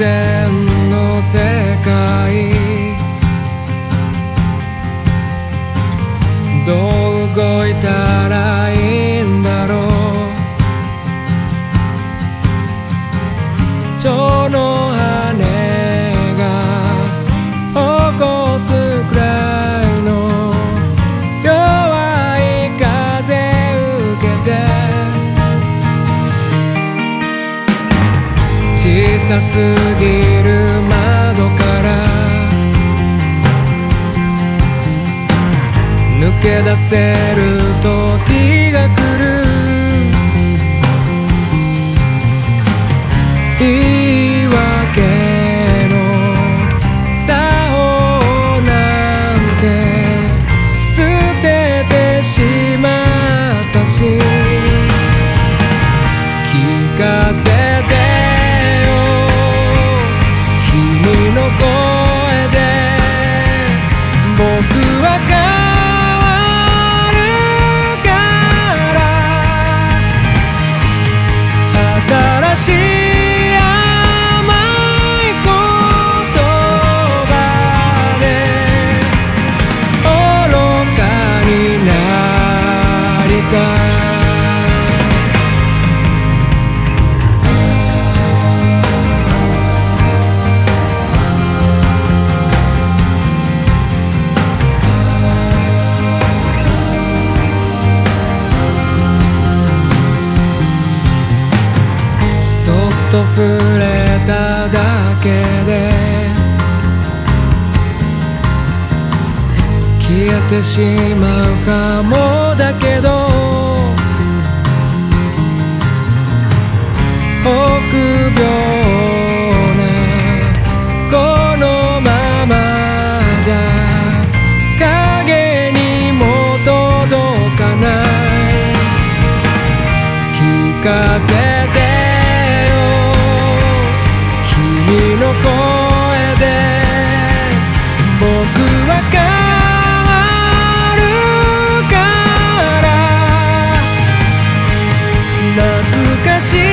然の世界。どう動いたらいいんだろう。さすぎる窓から。抜け出せる時が来る。言い訳の作法なんて捨ててしまったし。聞かせて僕は変わるから。新しいけで消えてしまうかもだけど臆病なこのままじゃ影にも届かない。聞かせ hoje.